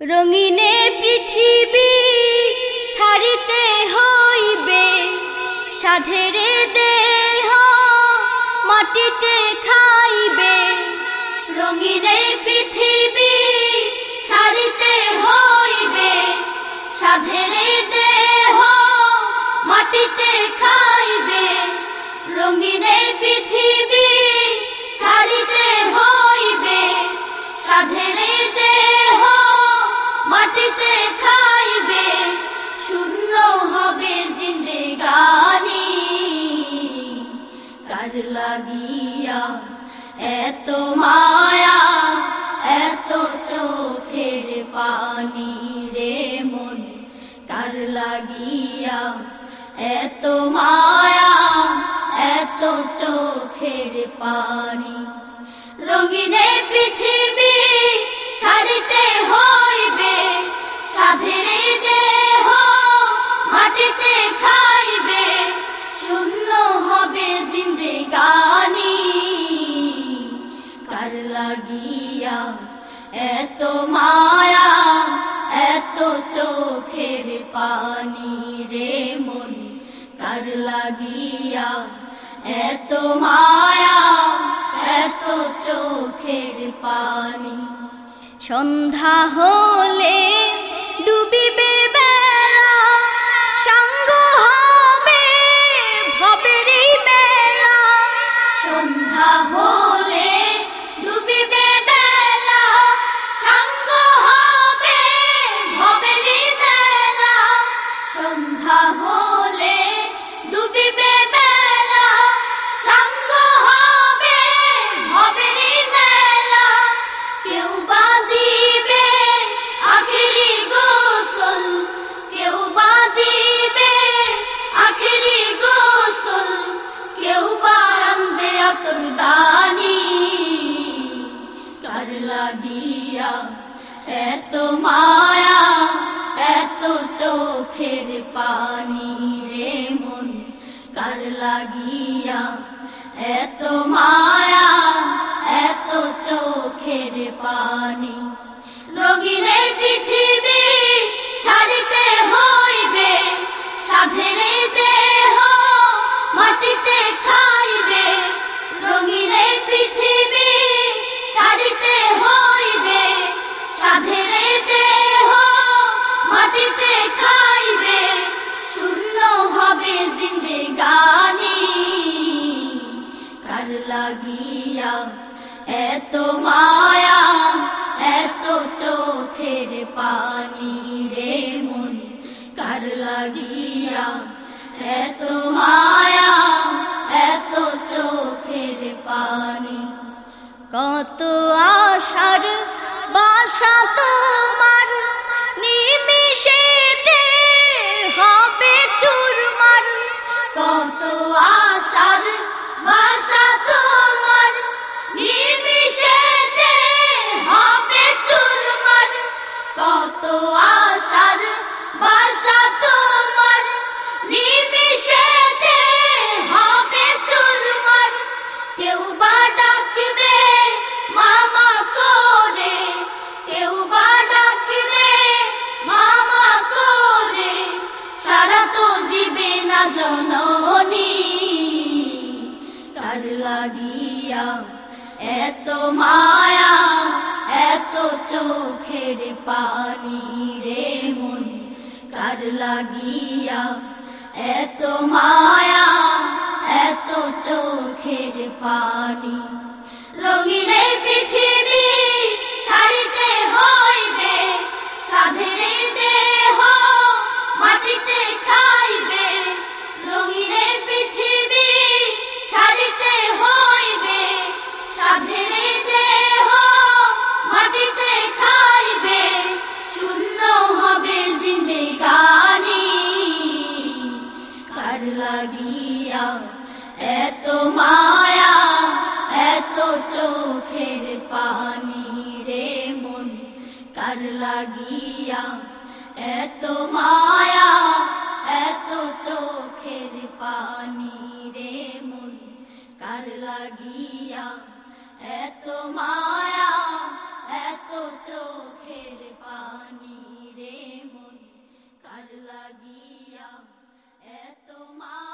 রঙিনে পৃথিবী ছাড়িতে হইবে, সাধেরে দেহ মাটিতে খাইবে। রঙিনে পৃথিবী ছাড়িতে হইবে, সাধেরে দেহ মাটিতে খাইবে। রঙিনে পৃথিবী ছাড়িতে হইবে, সাধেরে মাটিতে খাইবে, শূন্য হবে জিন্দেগানি। কার লাগিয়া এত মায়া, এত চোখের পানি রে মন। কার লাগিয়া এত মায়া, এত চোখের পানি। রঙিনে পৃথিবী ছাড়িতে হইবে মাটিতে খাইবে, শূন্য হবে কার লাগিয়া এত মায়া, এত চোখের পানি রে মন? কার লাগিয়া এত মায়া, এত চোখের পানি? সন্ধ্যা হলে ডুবিবে দানি কার লাগিয়া এত মায়া এত চোখের পানি রে মন কার লাগিয়া এত মায়া লাগিয়া, এত মায়া, এত চোখের পানি রে মন, কার লাগিয়া, এত মায়া, এত চোখের পানি। কত আশার বাসা তোমার আশার বাসা তোমার নিমিশেতে কেউ বা ডাকবে, মামা করে। কেউ বা ডাকবে, মামা করে। সারা জননী। তার লাগিয়া এত মায়া এত চোখের পানি রে মন কার লাগিয়া? এত মায়া এত চোখের পানি রঙিনে পৃথিবী চোখের পানি রে মন, কার লাগিয়া এত মায়া, এত চোখের পানি রে মন, কার লাগিয়া এত মায়া, এত চোখের পানি রে মন, কার লাগিয়া এত মায়া